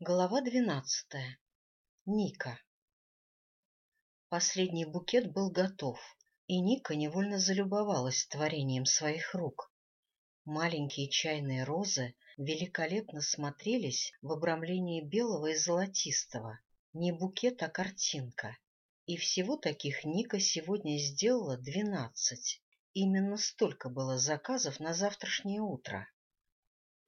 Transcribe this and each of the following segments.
Глава двенадцатая. Ника. Последний букет был готов, и Ника невольно залюбовалась творением своих рук. Маленькие чайные розы великолепно смотрелись в обрамлении белого и золотистого. Не букет, а картинка. И всего таких Ника сегодня сделала двенадцать. Именно столько было заказов на завтрашнее утро.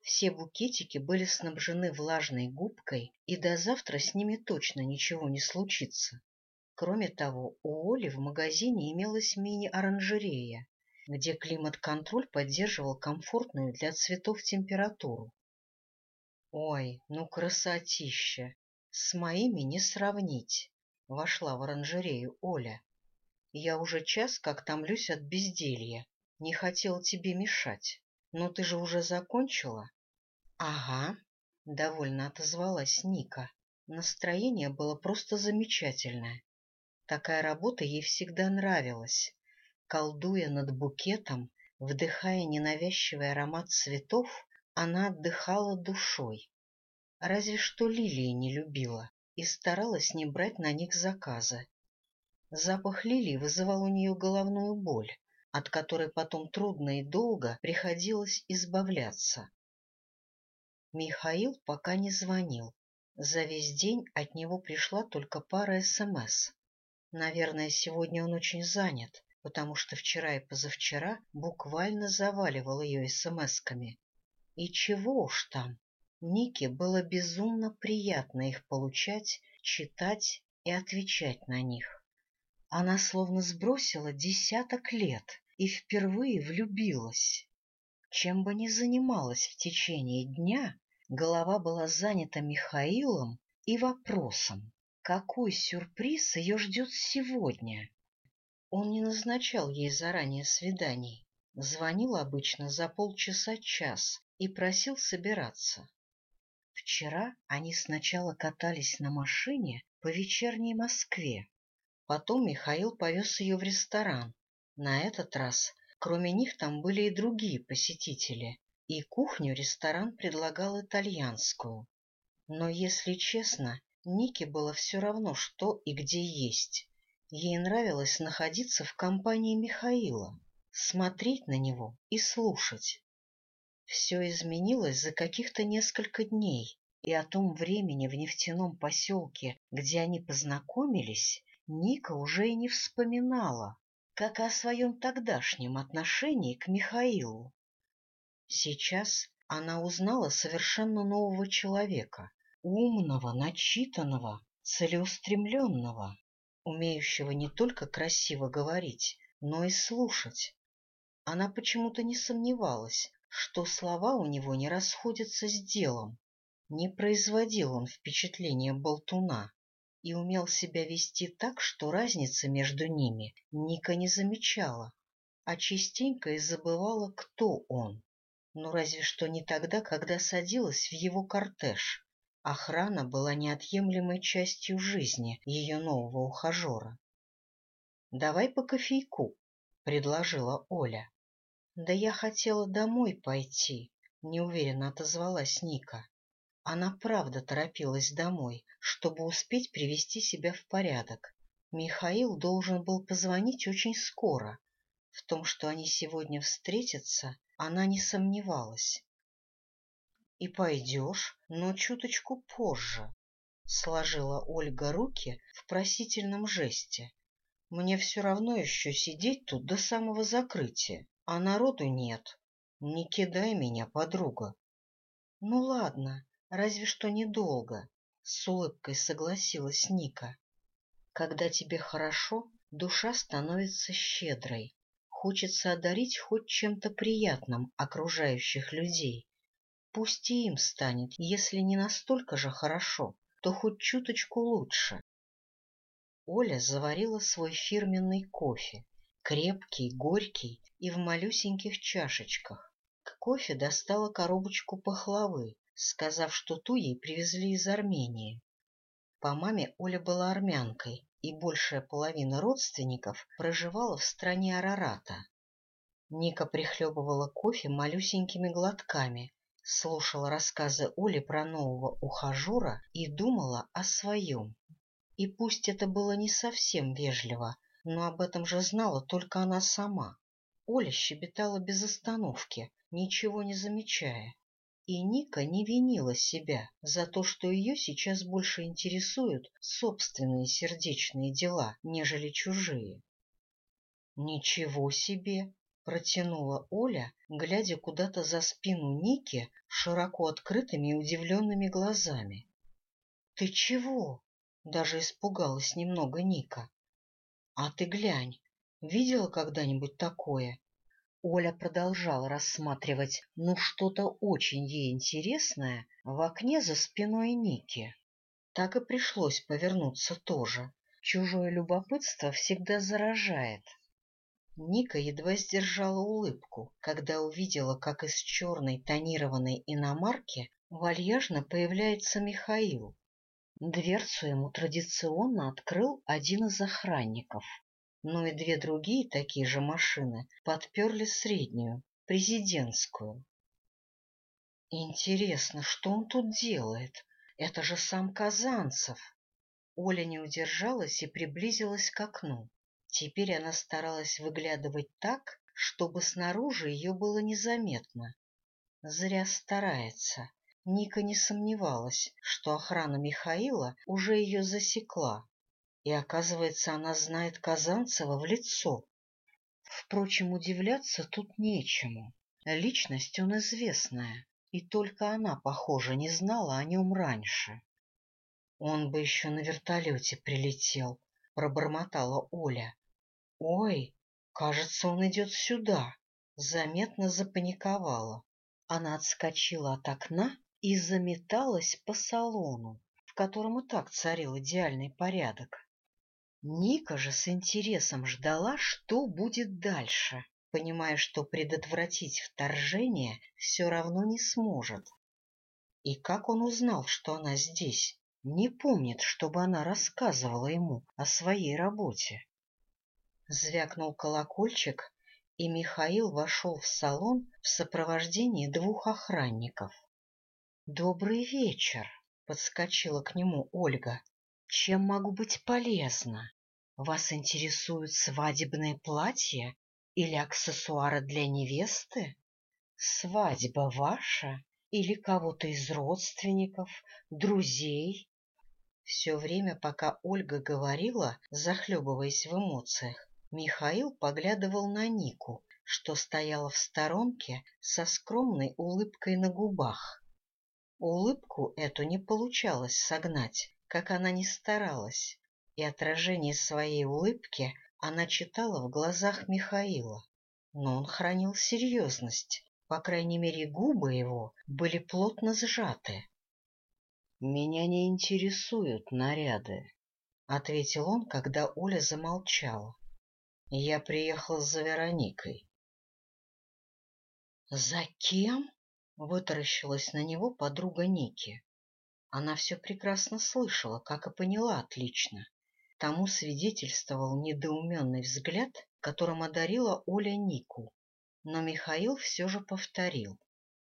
Все букетики были снабжены влажной губкой, и до завтра с ними точно ничего не случится. Кроме того, у Оли в магазине имелась мини-оранжерея, где климат-контроль поддерживал комфортную для цветов температуру. «Ой, ну красотища! С моими не сравнить!» — вошла в оранжерею Оля. «Я уже час как томлюсь от безделья, не хотел тебе мешать» но ты же уже закончила? — Ага, — довольно отозвалась Ника. Настроение было просто замечательное. Такая работа ей всегда нравилась. Колдуя над букетом, вдыхая ненавязчивый аромат цветов, она отдыхала душой. Разве что лилии не любила и старалась не брать на них заказы. Запах лилий вызывал у нее головную боль, от которой потом трудно и долго приходилось избавляться. Михаил пока не звонил. За весь день от него пришла только пара СМС. Наверное, сегодня он очень занят, потому что вчера и позавчера буквально заваливал ее СМСками. И чего уж там. Нике было безумно приятно их получать, читать и отвечать на них. Она словно сбросила десяток лет и впервые влюбилась. Чем бы ни занималась в течение дня, голова была занята Михаилом и вопросом, какой сюрприз ее ждет сегодня. Он не назначал ей заранее свиданий, звонил обычно за полчаса-час и просил собираться. Вчера они сначала катались на машине по вечерней Москве, Потом Михаил повез ее в ресторан. На этот раз, кроме них, там были и другие посетители, и кухню ресторан предлагал итальянскую. Но, если честно, Нике было все равно, что и где есть. Ей нравилось находиться в компании Михаила, смотреть на него и слушать. Все изменилось за каких-то несколько дней, и о том времени в нефтяном поселке, где они познакомились, Ника уже и не вспоминала, как и о своем тогдашнем отношении к Михаилу. Сейчас она узнала совершенно нового человека, умного, начитанного, целеустремленного, умеющего не только красиво говорить, но и слушать. Она почему-то не сомневалась, что слова у него не расходятся с делом. Не производил он впечатления болтуна и умел себя вести так, что разницы между ними Ника не замечала, а частенько и забывала, кто он. Но разве что не тогда, когда садилась в его кортеж. Охрана была неотъемлемой частью жизни ее нового ухажера. — Давай по кофейку, — предложила Оля. — Да я хотела домой пойти, — неуверенно отозвалась Ника. Она правда торопилась домой, чтобы успеть привести себя в порядок. Михаил должен был позвонить очень скоро. В том, что они сегодня встретятся, она не сомневалась. «И пойдешь, но чуточку позже», — сложила Ольга руки в просительном жесте. «Мне все равно еще сидеть тут до самого закрытия, а народу нет. Не кидай меня, подруга». «Ну ладно», разве что недолго, — с улыбкой согласилась Ника. Когда тебе хорошо, душа становится щедрой. Хочется одарить хоть чем-то приятным окружающих людей. Пусть и им станет, если не настолько же хорошо, то хоть чуточку лучше. Оля заварила свой фирменный кофе, крепкий, горький и в малюсеньких чашечках. К кофе достала коробочку пахлавы, сказав, что ту ей привезли из Армении. По маме Оля была армянкой, и большая половина родственников проживала в стране Арарата. Ника прихлебывала кофе малюсенькими глотками, слушала рассказы Оли про нового ухажера и думала о своем. И пусть это было не совсем вежливо, но об этом же знала только она сама. Оля щебетала без остановки, ничего не замечая. И Ника не винила себя за то, что ее сейчас больше интересуют собственные сердечные дела, нежели чужие. «Ничего себе!» — протянула Оля, глядя куда-то за спину Ники широко открытыми и удивленными глазами. «Ты чего?» — даже испугалась немного Ника. «А ты глянь, видела когда-нибудь такое? Оля продолжала рассматривать ну что-то очень ей интересное в окне за спиной Ники. Так и пришлось повернуться тоже. Чужое любопытство всегда заражает. Ника едва сдержала улыбку, когда увидела, как из черной тонированной иномарки вальяжно появляется Михаил. Дверцу ему традиционно открыл один из охранников. Ну и две другие такие же машины подперли среднюю, президентскую. Интересно, что он тут делает? Это же сам Казанцев. Оля не удержалась и приблизилась к окну. Теперь она старалась выглядывать так, чтобы снаружи ее было незаметно. Зря старается. Ника не сомневалась, что охрана Михаила уже ее засекла. И оказывается, она знает Казанцева в лицо. Впрочем, удивляться тут нечему. Личность он известная, и только она, похоже, не знала о нем раньше. Он бы еще на вертолете прилетел, — пробормотала Оля. — Ой, кажется, он идет сюда, — заметно запаниковала. Она отскочила от окна и заметалась по салону, в котором и так царил идеальный порядок. Ника же с интересом ждала, что будет дальше, понимая, что предотвратить вторжение все равно не сможет. И как он узнал, что она здесь? Не помнит, чтобы она рассказывала ему о своей работе. Звякнул колокольчик, и Михаил вошел в салон в сопровождении двух охранников. «Добрый вечер!» — подскочила к нему Ольга. Чем могу быть полезна? Вас интересуют свадебные платья или аксессуары для невесты? Свадьба ваша или кого-то из родственников, друзей? Все время, пока Ольга говорила, захлебываясь в эмоциях, Михаил поглядывал на Нику, что стояла в сторонке со скромной улыбкой на губах. Улыбку эту не получалось согнать, как она ни старалась, и отражение своей улыбки она читала в глазах Михаила. Но он хранил серьезность, по крайней мере, губы его были плотно сжаты. — Меня не интересуют наряды, — ответил он, когда Оля замолчала. — Я приехал за Вероникой. — За кем? — вытаращилась на него подруга Ники. Она все прекрасно слышала, как и поняла отлично. Тому свидетельствовал недоуменный взгляд, которым одарила Оля Нику. Но Михаил все же повторил.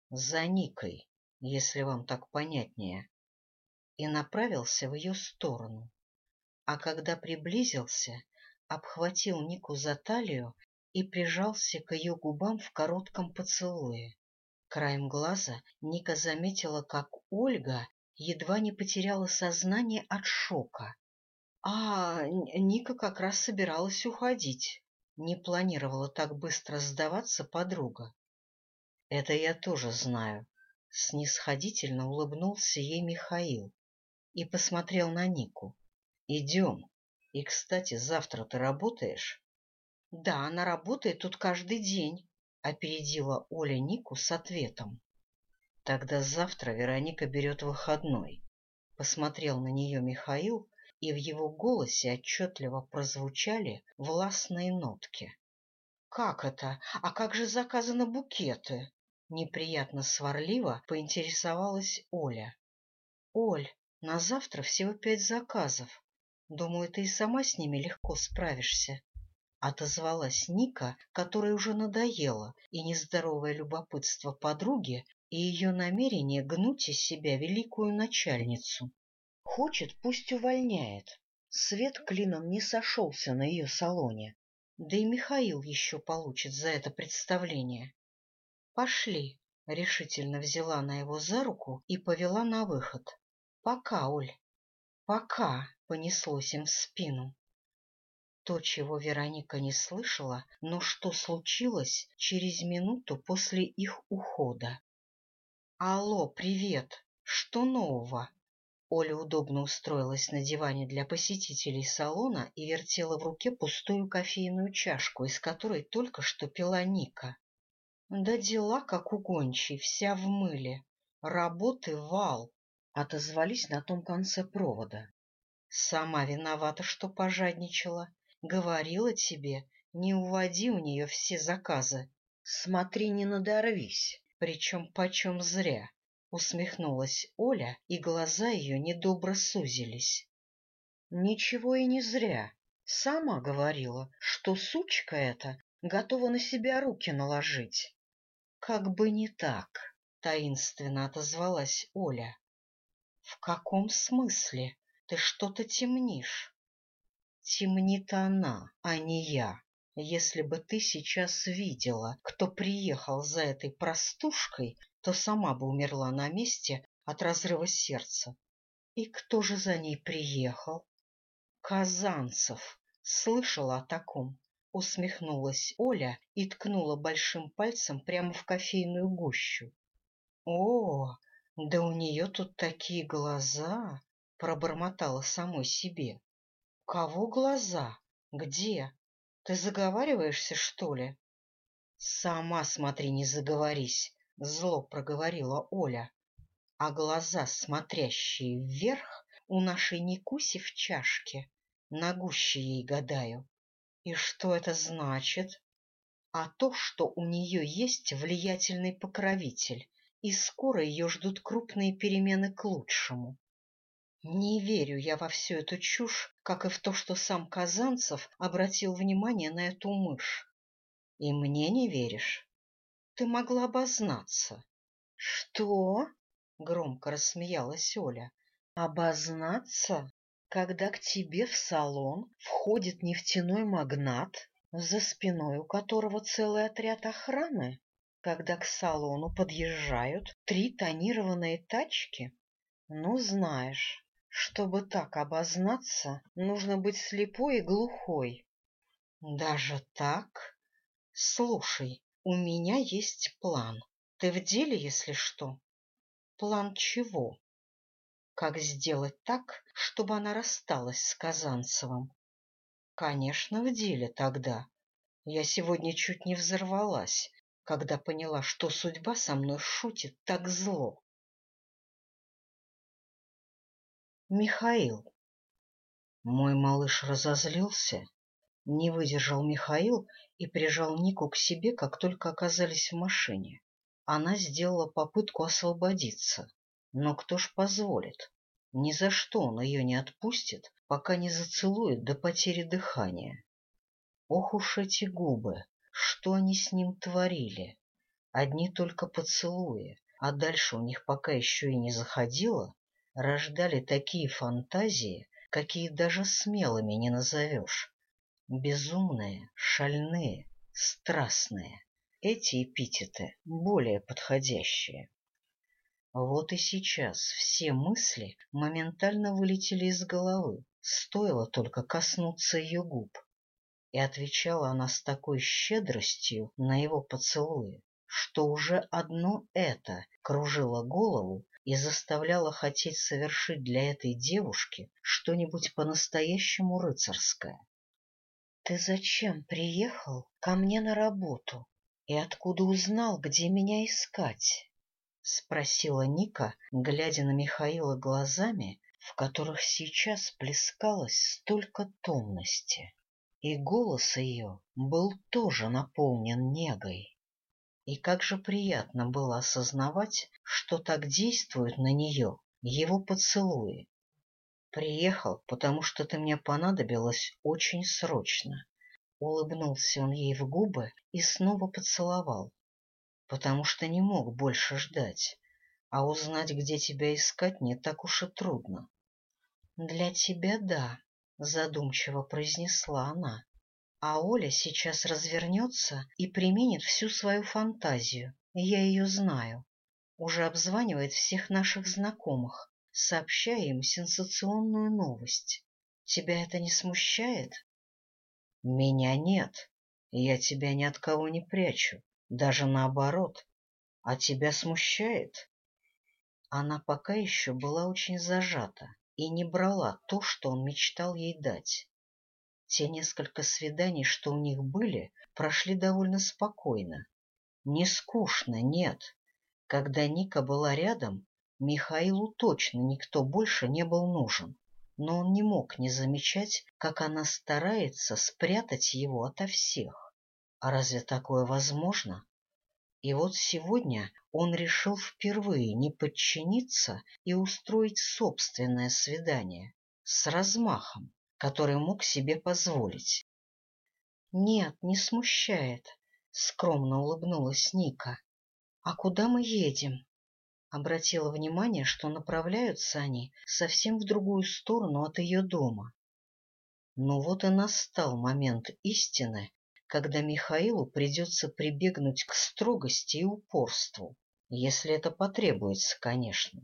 «За Никой, если вам так понятнее». И направился в ее сторону. А когда приблизился, обхватил Нику за талию и прижался к ее губам в коротком поцелуе. Краем глаза Ника заметила, как Ольга едва не потеряла сознание от шока. А Ника как раз собиралась уходить. Не планировала так быстро сдаваться подруга. — Это я тоже знаю. Снисходительно улыбнулся ей Михаил и посмотрел на Нику. — Идем. И, кстати, завтра ты работаешь? — Да, она работает тут каждый день, — опередила Оля Нику с ответом. Тогда завтра Вероника берет выходной. Посмотрел на нее Михаил, и в его голосе отчетливо прозвучали властные нотки. — Как это? А как же заказаны букеты? — неприятно сварливо поинтересовалась Оля. — Оль, на завтра всего пять заказов. Думаю, ты и сама с ними легко справишься. Отозвалась Ника, которой уже надоело, и нездоровое любопытство подруги и ее намерение гнуть из себя великую начальницу. Хочет, пусть увольняет. Свет клином не сошелся на ее салоне. Да и Михаил еще получит за это представление. «Пошли», — решительно взяла на его за руку и повела на выход. «Пока, Оль». «Пока», — понеслось им в спину. То, чего Вероника не слышала, но что случилось через минуту после их ухода. Алло, привет! Что нового? Оля удобно устроилась на диване для посетителей салона и вертела в руке пустую кофейную чашку, из которой только что пила Ника. Да дела, как у гончей, вся в мыле. Работы вал, отозвались на том конце провода. Сама виновата, что пожадничала. Говорила тебе, не уводи у нее все заказы. Смотри, не надорвись. Причем почем зря. Усмехнулась Оля, и глаза ее недобро сузились. Ничего и не зря. Сама говорила, что сучка эта готова на себя руки наложить. Как бы не так, таинственно отозвалась Оля. В каком смысле? Ты что-то темнишь. Темнит она, а не я. Если бы ты сейчас видела, кто приехал за этой простушкой, то сама бы умерла на месте от разрыва сердца. И кто же за ней приехал? Казанцев. Слышала о таком. Усмехнулась Оля и ткнула большим пальцем прямо в кофейную гущу. О, да у нее тут такие глаза! Пробормотала самой себе. Кого глаза? Где? Ты заговариваешься, что ли? — Сама смотри, не заговорись, — зло проговорила Оля. А глаза, смотрящие вверх, у нашей Никуси в чашке, на гуще ей гадаю. И что это значит? А то, что у нее есть влиятельный покровитель, и скоро ее ждут крупные перемены к лучшему. Не верю я во всю эту чушь, как и в то, что сам Казанцев обратил внимание на эту мышь. И мне не веришь? Ты могла обознаться. — Что? — громко рассмеялась Оля. — Обознаться? Когда к тебе в салон входит нефтяной магнат, за спиной у которого целый отряд охраны? Когда к салону подъезжают три тонированные тачки? Ну, знаешь, чтобы так обознаться, нужно быть слепой и глухой. Даже так? Слушай, у меня есть план. Ты в деле, если что? План чего? Как сделать так, чтобы она рассталась с Казанцевым? Конечно, в деле тогда. Я сегодня чуть не взорвалась, когда поняла, что судьба со мной шутит так зло. Михаил. Мой малыш разозлился. Не выдержал Михаил и прижал Нику к себе, как только оказались в машине. Она сделала попытку освободиться. Но кто ж позволит? Ни за что он ее не отпустит, пока не зацелует до потери дыхания. Ох уж эти губы! Что они с ним творили? Одни только поцелуи, а дальше у них пока еще и не заходило, рождали такие фантазии, какие даже смелыми не назовешь. Безумные, шальные, страстные. Эти эпитеты более подходящие. Вот и сейчас все мысли моментально вылетели из головы, стоило только коснуться ее губ. И отвечала она с такой щедростью на его поцелуи, что уже одно это кружило голову и заставляла хотеть совершить для этой девушки что-нибудь по-настоящему рыцарское. — Ты зачем приехал ко мне на работу и откуда узнал, где меня искать? — спросила Ника, глядя на Михаила глазами, в которых сейчас плескалось столько томности. И голос ее был тоже наполнен негой. И как же приятно было осознавать, что так действуют на нее его поцелуи. «Приехал, потому что ты мне понадобилась очень срочно». Улыбнулся он ей в губы и снова поцеловал, потому что не мог больше ждать, а узнать, где тебя искать, не так уж и трудно. — Для тебя — да, — задумчиво произнесла она. А Оля сейчас развернется и применит всю свою фантазию. Я ее знаю. Уже обзванивает всех наших знакомых, сообщая им сенсационную новость. Тебя это не смущает? Меня нет. Я тебя ни от кого не прячу. Даже наоборот. А тебя смущает? Она пока еще была очень зажата и не брала то, что он мечтал ей дать. Те несколько свиданий, что у них были, прошли довольно спокойно. Не скучно, нет. Когда Ника была рядом, Михаилу точно никто больше не был нужен. Но он не мог не замечать, как она старается спрятать его ото всех. А разве такое возможно? И вот сегодня он решил впервые не подчиниться и устроить собственное свидание с размахом который мог себе позволить. — Нет, не смущает, — скромно улыбнулась Ника. — А куда мы едем? Обратила внимание, что направляются они совсем в другую сторону от ее дома. Но вот и настал момент истины, когда Михаилу придется прибегнуть к строгости и упорству, если это потребуется, конечно.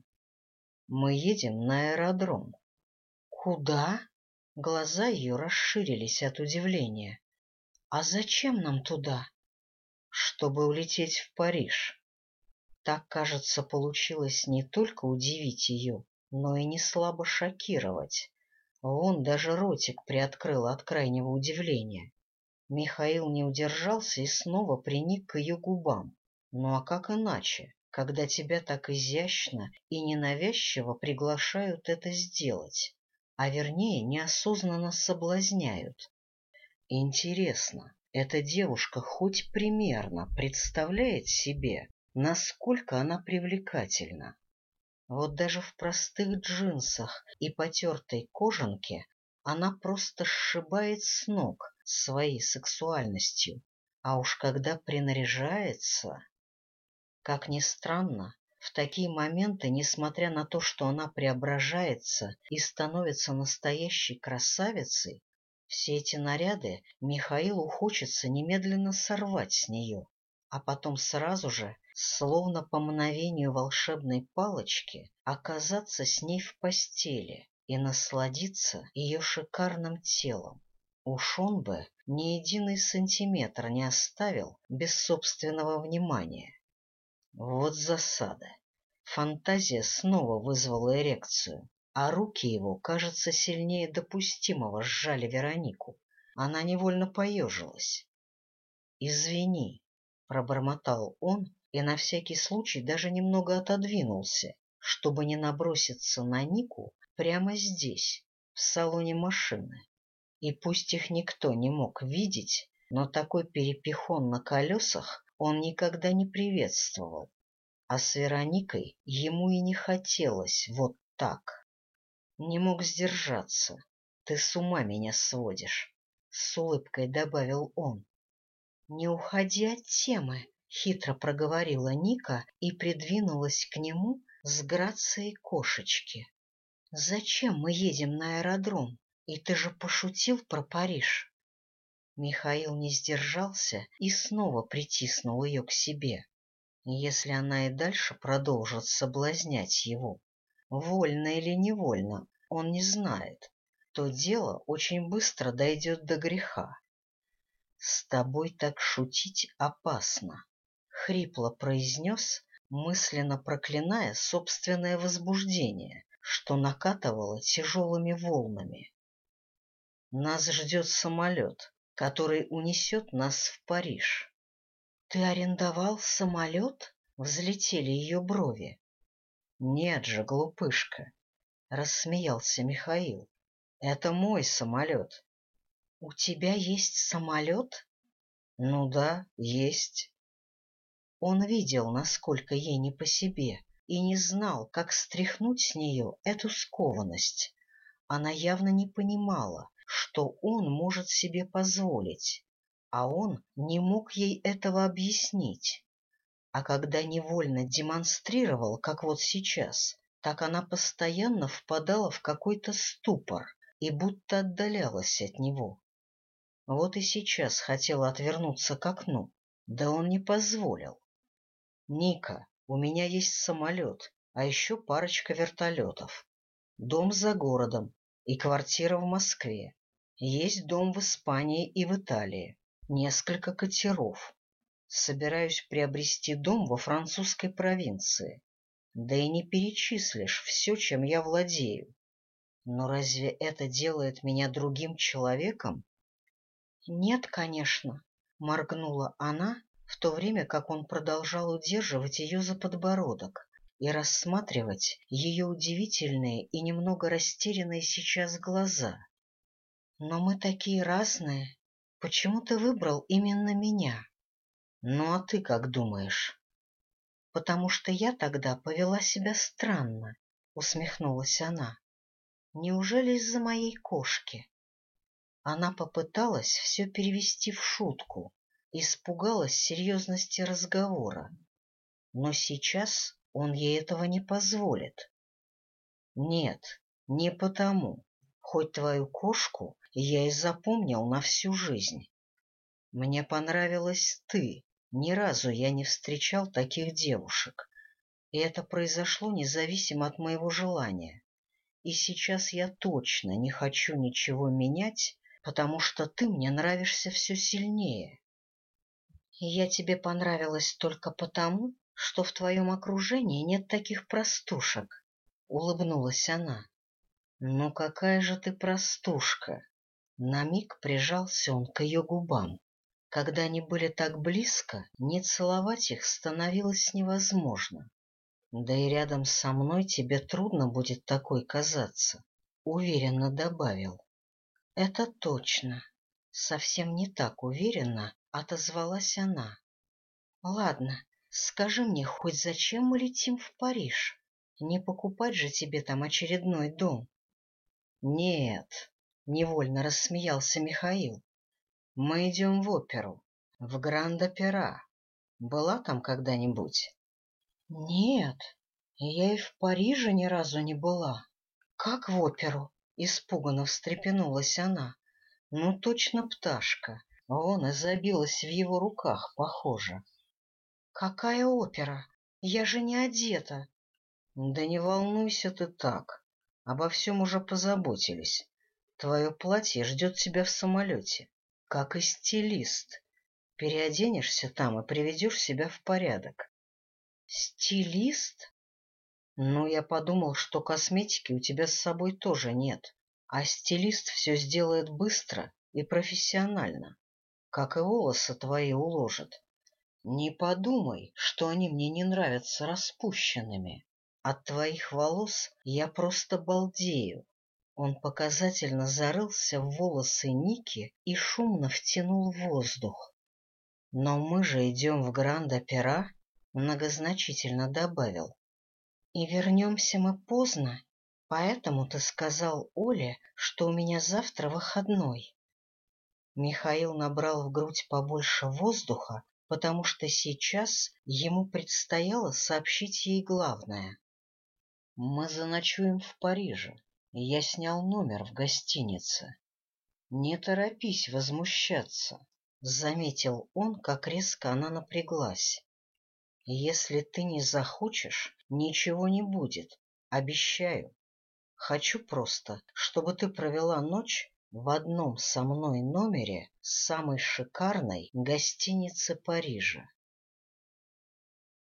Мы едем на аэродром. — Куда? Глаза ее расширились от удивления. — А зачем нам туда? — Чтобы улететь в Париж. Так, кажется, получилось не только удивить ее, но и не слабо шокировать. Вон даже ротик приоткрыл от крайнего удивления. Михаил не удержался и снова приник к ее губам. Ну а как иначе, когда тебя так изящно и ненавязчиво приглашают это сделать? а вернее неосознанно соблазняют. Интересно, эта девушка хоть примерно представляет себе, насколько она привлекательна. Вот даже в простых джинсах и потертой кожанке она просто сшибает с ног своей сексуальностью, а уж когда принаряжается... Как ни странно, в такие моменты, несмотря на то, что она преображается и становится настоящей красавицей, все эти наряды Михаилу хочется немедленно сорвать с нее, а потом сразу же, словно по мгновению волшебной палочки, оказаться с ней в постели и насладиться ее шикарным телом. Уж он бы ни единый сантиметр не оставил без собственного внимания. Вот засада. Фантазия снова вызвала эрекцию, а руки его, кажется, сильнее допустимого сжали Веронику. Она невольно поежилась. «Извини», — пробормотал он и на всякий случай даже немного отодвинулся, чтобы не наброситься на Нику прямо здесь, в салоне машины. И пусть их никто не мог видеть, но такой перепихон на колесах он никогда не приветствовал, а с Вероникой ему и не хотелось вот так. Не мог сдержаться. «Ты с ума меня сводишь», — с улыбкой добавил он. «Не уходи от темы», — хитро проговорила Ника и придвинулась к нему с грацией кошечки. «Зачем мы едем на аэродром? И ты же пошутил про Париж. Михаил не сдержался и снова притиснул ее к себе. Если она и дальше продолжит соблазнять его, вольно или невольно, он не знает, то дело очень быстро дойдет до греха. — С тобой так шутить опасно, — хрипло произнес, мысленно проклиная собственное возбуждение, что накатывало тяжелыми волнами. — Нас ждет самолет, который унесет нас в Париж. — Ты арендовал самолет? — взлетели ее брови. — Нет же, глупышка! — рассмеялся Михаил. — Это мой самолет. — У тебя есть самолет? — Ну да, есть. Он видел, насколько ей не по себе, и не знал, как стряхнуть с нее эту скованность. Она явно не понимала, что он может себе позволить, а он не мог ей этого объяснить. А когда невольно демонстрировал, как вот сейчас, так она постоянно впадала в какой-то ступор и будто отдалялась от него. Вот и сейчас хотела отвернуться к окну, да он не позволил. — Ника, у меня есть самолет, а еще парочка вертолетов. Дом за городом, и квартира в Москве. Есть дом в Испании и в Италии. Несколько катеров. Собираюсь приобрести дом во французской провинции. Да и не перечислишь все, чем я владею. Но разве это делает меня другим человеком? Нет, конечно, — моргнула она, в то время как он продолжал удерживать ее за подбородок и рассматривать ее удивительные и немного растерянные сейчас глаза. «Но мы такие разные. Почему ты выбрал именно меня?» «Ну а ты как думаешь?» «Потому что я тогда повела себя странно», — усмехнулась она. «Неужели из-за моей кошки?» Она попыталась все перевести в шутку, испугалась серьезности разговора. Но сейчас он ей этого не позволит. Нет, не потому. Хоть твою кошку я и запомнил на всю жизнь. Мне понравилась ты. Ни разу я не встречал таких девушек. И это произошло независимо от моего желания. И сейчас я точно не хочу ничего менять, потому что ты мне нравишься все сильнее. Я тебе понравилась только потому, что в твоем окружении нет таких простушек, — улыбнулась она. — Ну какая же ты простушка! На миг прижался он к ее губам. Когда они были так близко, не целовать их становилось невозможно. Да и рядом со мной тебе трудно будет такой казаться, — уверенно добавил. — Это точно. Совсем не так уверенно отозвалась она. — Ладно, Скажи мне, хоть зачем мы летим в Париж? Не покупать же тебе там очередной дом. Нет, невольно рассмеялся Михаил. Мы идем в оперу, в Гранд-Опера. Была там когда-нибудь? Нет, я и в Париже ни разу не была. Как в оперу? Испуганно встрепенулась она. Ну, точно пташка. Вон и забилась в его руках, похоже. Какая опера? Я же не одета. Да не волнуйся ты так. Обо всем уже позаботились. Твое платье ждет тебя в самолете, как и стилист. Переоденешься там и приведешь себя в порядок. Стилист? Ну, я подумал, что косметики у тебя с собой тоже нет, а стилист все сделает быстро и профессионально, как и волосы твои уложит. Не подумай, что они мне не нравятся распущенными. От твоих волос я просто балдею. Он показательно зарылся в волосы Ники и шумно втянул воздух. Но мы же идем в Гранд-Опера, многозначительно добавил. И вернемся мы поздно, поэтому ты сказал Оле, что у меня завтра выходной. Михаил набрал в грудь побольше воздуха потому что сейчас ему предстояло сообщить ей главное. — Мы заночуем в Париже. Я снял номер в гостинице. — Не торопись возмущаться, — заметил он, как резко она напряглась. — Если ты не захочешь, ничего не будет, обещаю. Хочу просто, чтобы ты провела ночь в одном со мной номере самой шикарной гостиницы Парижа.